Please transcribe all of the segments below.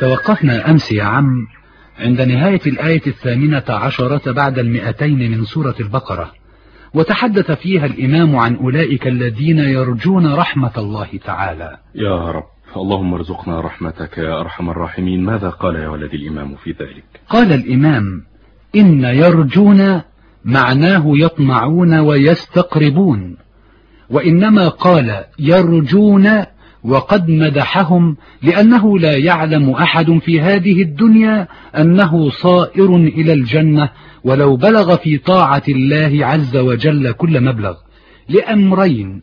توقفنا أمس يا عم عند نهاية الآية الثامنة عشرة بعد المئتين من سورة البقرة. وتحدث فيها الإمام عن أولئك الذين يرجون رحمة الله تعالى. يا رب اللهم ارزقنا رحمتك يا أرحم الراحمين. ماذا قال يا ولدي الإمام في ذلك؟ قال الإمام إن يرجون معناه يطمعون ويستقربون وإنما قال يرجون وقد مدحهم لأنه لا يعلم أحد في هذه الدنيا أنه صائر إلى الجنة ولو بلغ في طاعة الله عز وجل كل مبلغ. لأمرين.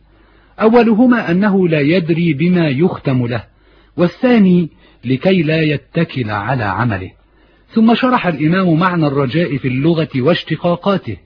أولهما أنه لا يدري بما يختم له والثاني لكي لا يتكل على عمله. ثم شرح الإمام معنى الرجاء في اللغة واشتقاقاته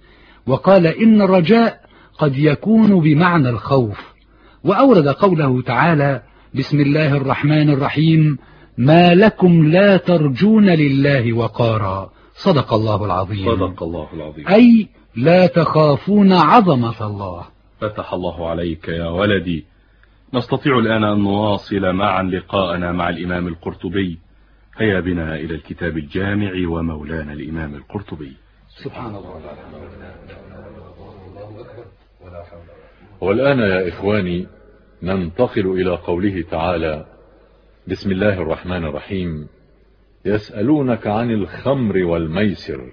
وقال إن الرجاء قد يكون بمعنى الخوف. وأورد قوله تعالى بسم الله الرحمن الرحيم ما لكم لا ترجون لله وقارا. صدق الله العظيم. صدق الله العظيم. أي لا تخافون عظمة الله. فتح الله عليك يا ولدي. نستطيع الآن أن نواصل معا لقاءنا مع الإمام القرطبي. هيا بنا إلى الكتاب الجامع ومولانا الإمام القرطبي. سبحان الله. والآن يا إخواني ننتقل إلى قوله تعالى بسم الله الرحمن الرحيم. يسألونك عن الخمر والميسر.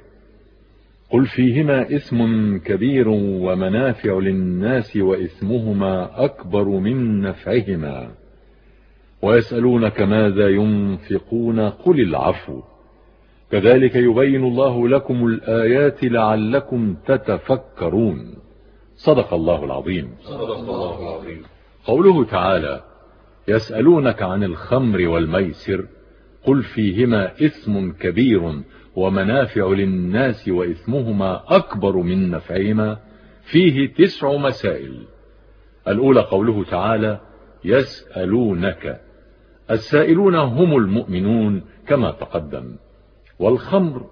قل فيهما اسم كبير ومنافع للناس وإثمهما أكبر من نفعهما. ويسألونك ماذا ينفقون؟ قل العفو. كذلك يبين الله لكم الآيات لعلكم تتفكرون. صدق الله العظيم. صدق الله العظيم. قوله تعالى يسألونك عن الخمر والميسر قل فيهما إثم كبير ومنافع للناس وإثمهما أكبر من نفعهما فيه تسع مسائل. الأولى قوله تعالى يسألونك. السائلون هم المؤمنون كما تقدم. والخمر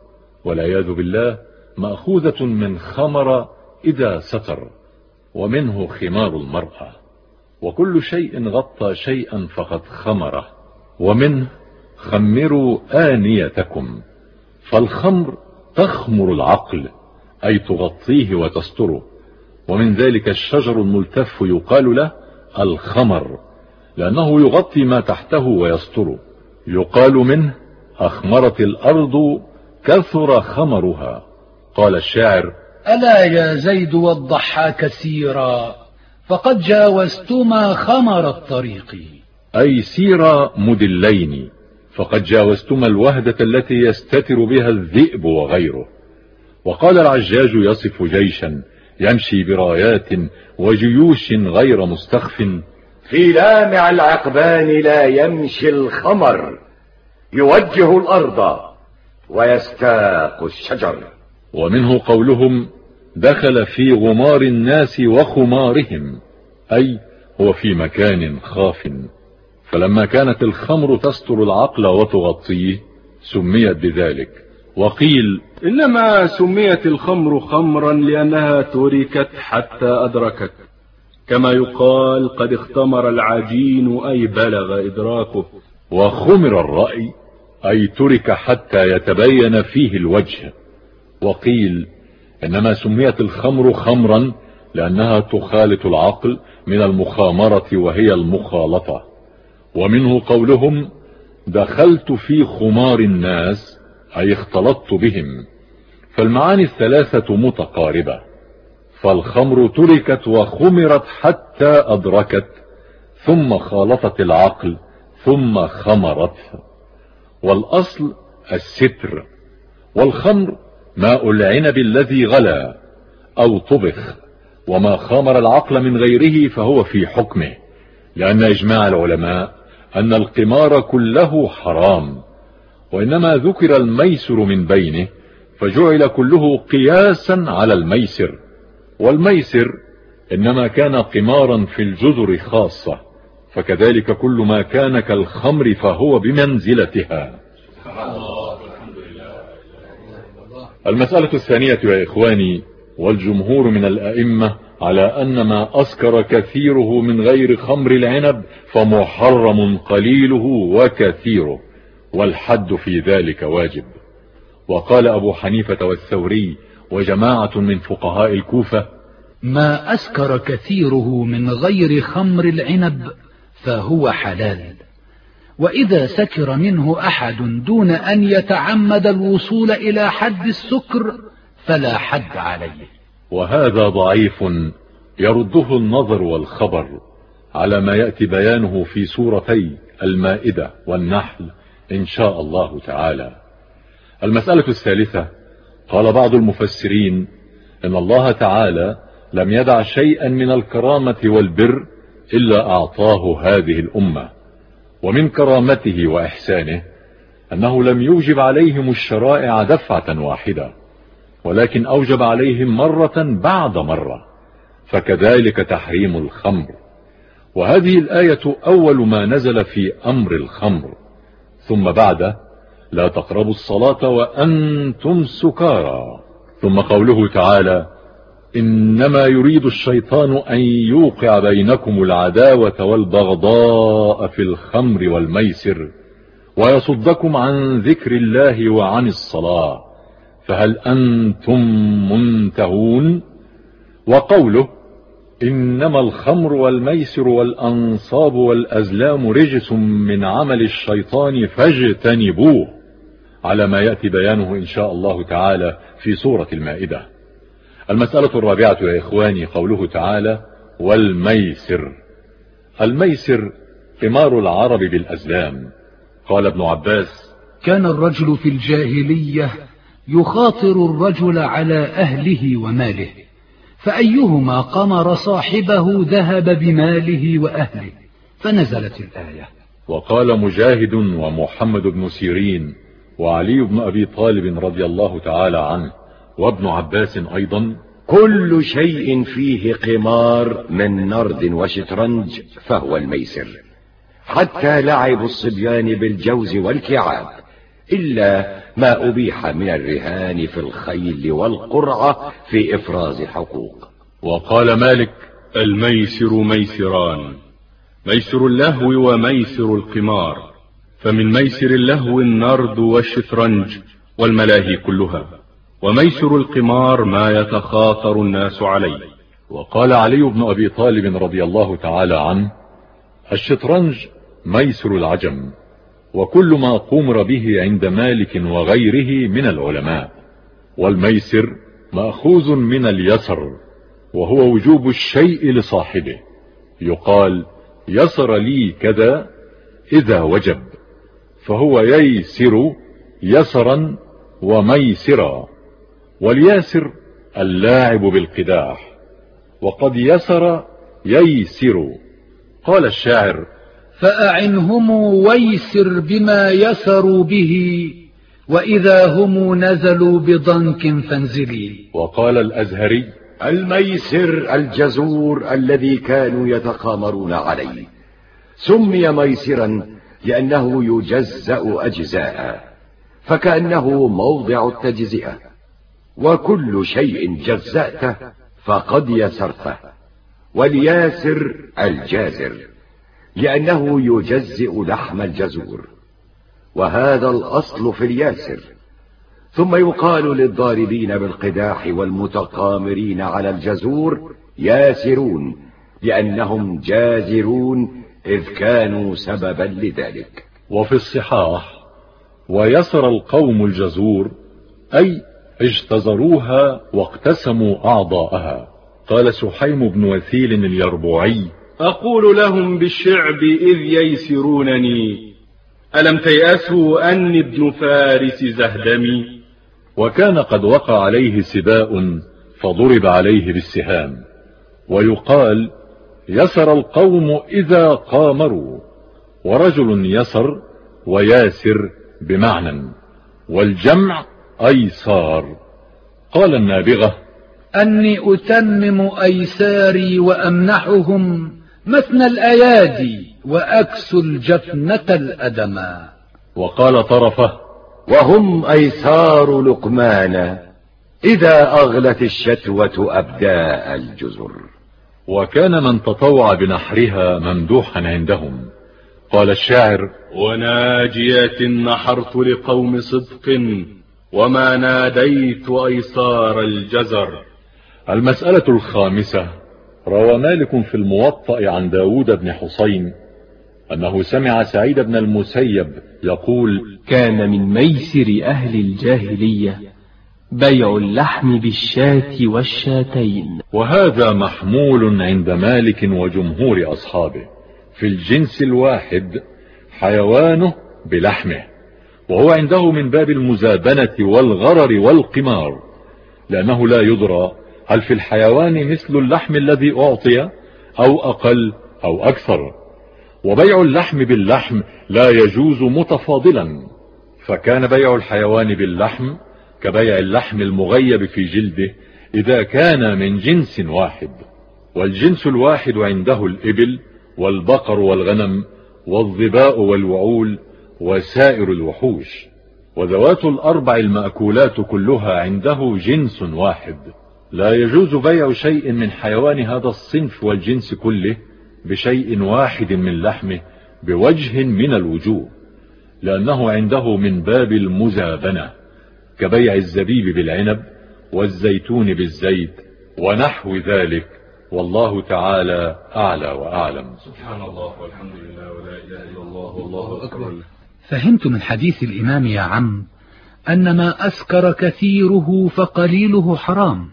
والعياذ بالله مأخوذة من خمر إذا ستر ومنه خمار المرأة. وكل شيء غطى شيئا فقد خمره. ومنه خمروا آنيتكم. فالخمر تخمر العقل أي تغطيه وتستره. ومن ذلك الشجر الملتف يقال له الخمر لأنه يغطي ما تحته ويستره. يقال منه أخمرت الأرض كثر خمرها. قال الشاعر ألا يا زيد والضحى كثيرا فقد جاوزتما خمر الطريق. أي سيرا مدلين فقد جاوزتما الوهدة التي يستتر بها الذئب وغيره. وقال العجاج يصف جيشا يمشي برايات وجيوش غير مستخف. في لامع العقبان لا يمشي الخمر يوجه الأرض ويستاق الشجر. ومنه قولهم دخل في غمار الناس وخمارهم أي هو في مكان خاف. فلما كانت الخمر تستر العقل وتغطيه سميت بذلك. وقيل إنما سميت الخمر خمرا لأنها تركت حتى أدركت. كما يقال قد اختمر العجين أي بلغ إدراكه. وخمر الرأي أي ترك حتى يتبين فيه الوجه. وقيل إنما سميت الخمر خمرا لأنها تخالط العقل من المخامرة وهي المخالطة. ومنه قولهم دخلت في خمار الناس أي اختلطت بهم. فالمعاني الثلاثة متقاربة. فالخمر تركت وخمرت حتى أدركت ثم خالطت العقل ثم خمرت والأصل الستر. والخمر ماء العنب الذي غلى أو طبخ وما خامر العقل من غيره فهو في حكمه لأن إجماع العلماء أن القمار كله حرام وإنما ذكر الميسر من بينه فجعل كله قياسا على الميسر والميسر إنما كان قمارا في الجزر خاصة فكذلك كل ما كان كالخمر فهو بمنزلتها. المسألة الثانية يا إخواني والجمهور من الأئمة على أن ما أسكر كثيره من غير خمر العنب فمحرم قليله وكثيره والحد في ذلك واجب. وقال أبو حنيفة والثوري وجماعة من فقهاء الكوفة ما أسكر كثيره من غير خمر العنب فهو حلال. وإذا سكر منه أحد دون أن يتعمد الوصول إلى حد السكر فلا حد عليه. وهذا ضعيف يرده النظر والخبر على ما يأتي بيانه في سورتي المائدة والنحل إن شاء الله تعالى. المسألة الثالثة قال بعض المفسرين إن الله تعالى لم يدع شيئا من الكرامة والبر إلا أعطاه هذه الأمة. ومن كرامته وإحسانه أنه لم يوجب عليهم الشرائع دفعة واحدة ولكن أوجب عليهم مرة بعد مرة فكذلك تحريم الخمر. وهذه الآية أول ما نزل في أمر الخمر. ثم بعد لا تقربوا الصلاة وأنتم سكارى. ثم قوله تعالى إنما يريد الشيطان أن يوقع بينكم العداوة والبغضاء في الخمر والميسر ويصدكم عن ذكر الله وعن الصلاة. فهل أنتم منتهون؟ وقوله إنما الخمر والميسر والأنصاب والأزلام رجس من عمل الشيطان فاجتنبوه. على ما يأتي بيانه إن شاء الله تعالى في سورة المائدة. المسألة الرابعة يا إخواني قوله تعالى والميسر. الميسر قمار العرب بالأزلام. قال ابن عباس كان الرجل في الجاهلية يخاطر الرجل على أهله وماله فأيهما قمر صاحبه ذهب بماله وأهله؟ فنزلت الآية. وقال مجاهد ومحمد بن سيرين وعلي بن أبي طالب رضي الله تعالى عنه وابن عباس أيضا كل شيء فيه قمار من نرد وشطرنج فهو الميسر. حتى لعب الصبيان بالجوز والكعاب إلا ما أبيح من الرهان في الخيل والقرعة في إفراز حقوق. وقال مالك الميسر ميسران ميسر اللهو وميسر القمار فمن ميسر اللهو النرد والشطرنج والملاهي كلها. وميسر القمار ما يتخاطر الناس عليه. وقال علي بن أبي طالب رضي الله تعالى عنه الشطرنج ميسر العجم وكل ما قمر به عند مالك وغيره من العلماء. والميسر مأخوذ من اليسر وهو وجوب الشيء لصاحبه. يقال يسر لي كذا إذا وجب فهو ييسر يسرا وميسرا. والياسر اللاعب بالقداح وقد يسر ييسر. قال الشاعر فأعنهم ويسر بما يسروا به وإذا هم نزلوا بضنك فانزلي. وقال الأزهري الميسر الجزور الذي كانوا يتقامرون عليه. سمي ميسرا لأنه يجزأ أجزاء فكأنه موضع التجزئة. وكل شيء جزأته فقد يسرته. والياسر الجازر لأنه يجزئ لحم الجزور. وهذا الأصل في الياسر. ثم يقال للضاربين بالقداح والمتقامرين على الجزور ياسرون لأنهم جازرون إذ كانوا سببا لذلك. وفي الصحاح ويسر القوم الجزور أي اجتزروها واقتسموا أعضاءها. قال سحيم بن وثيل اليربوعي أقول لهم بالشعب إذ ييسرونني ألم تيأسوا أني ابن فارس زهدمي؟ وكان قد وقع عليه سباء فضرب عليه بالسهام ويقال يسر القوم إذا قامروا ورجل يسر وياسر بمعنى والجمع أيسار. قال النابغة أني أتمم أيساري وأمنحهم مثنى الأيادي وأكسو الجفنة الأدما وقال طرفه وهم أيسار لقمان إذا أغلت الشتوة أبداء الجزر. وكان من تطوع بنحرها ممدوحا عندهم. قال الشاعر وناجية نحرت لقوم صدق وما ناديت أيسار الجزر. المسألة الخامسة. روى مالك في الموطأ عن داود بن حسين أنه سمع سعيد بن المسيب يقول كان من ميسر أهل الجاهلية بيع اللحم بالشاة والشاتين. وهذا محمول عند مالك وجمهور أصحابه في الجنس الواحد حيوانه بلحمه. وهو عنده من باب المزابنة والغرر والقمار لأنه لا يدرى هل في الحيوان مثل اللحم الذي أعطي أو أقل أو أكثر. وبيع اللحم باللحم لا يجوز متفاضلا فكان بيع الحيوان باللحم كبيع اللحم المغيب في جلده إذا كان من جنس واحد. والجنس الواحد عنده الإبل والبقر والغنم والظباء والوعول وسائر الوحوش وذوات الأربع المأكولات كلها عنده جنس واحد. لا يجوز بيع شيء من حيوان هذا الصنف والجنس كله بشيء واحد من لحمه بوجه من الوجوه لأنه عنده من باب المزابنة كبيع الزبيب بالعنب والزيتون بالزيت ونحو ذلك. والله تعالى أعلى وأعلم. سبحان الله والحمد لله ولا إله إلا الله والله أكبر. فهمت من حديث الإمام يا عم أن ما أسكر كثيره فقليله حرام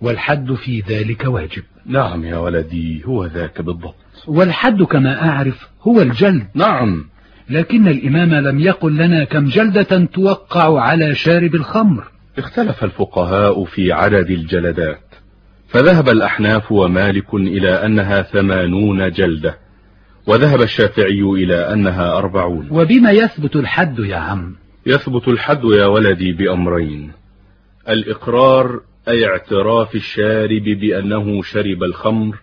والحد في ذلك واجب. نعم يا ولدي هو ذاك بالضبط. والحد كما أعرف هو الجلد. نعم. لكن الإمام لم يقل لنا كم جلدة توقع على شارب الخمر. اختلف الفقهاء في عدد الجلدات فذهب الأحناف ومالك إلى أنها ثمانون جلدة. وذهب الشافعي إلى أنها أربعون. وبما يثبت الحد يا عم يثبت الحد يا ولدي بأمرين. الإقرار أي اعتراف الشارب بأنه شرب الخمر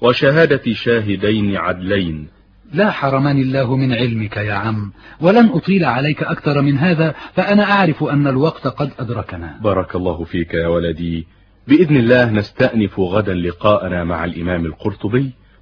وشهادة شاهدين عدلين. لا حرمني الله من علمك يا عم ولن أطيل عليك أكثر من هذا فأنا أعرف أن الوقت قد أدركنا. بارك الله فيك يا ولدي. بإذن الله نستأنف غدا لقاءنا مع الإمام القرطبي.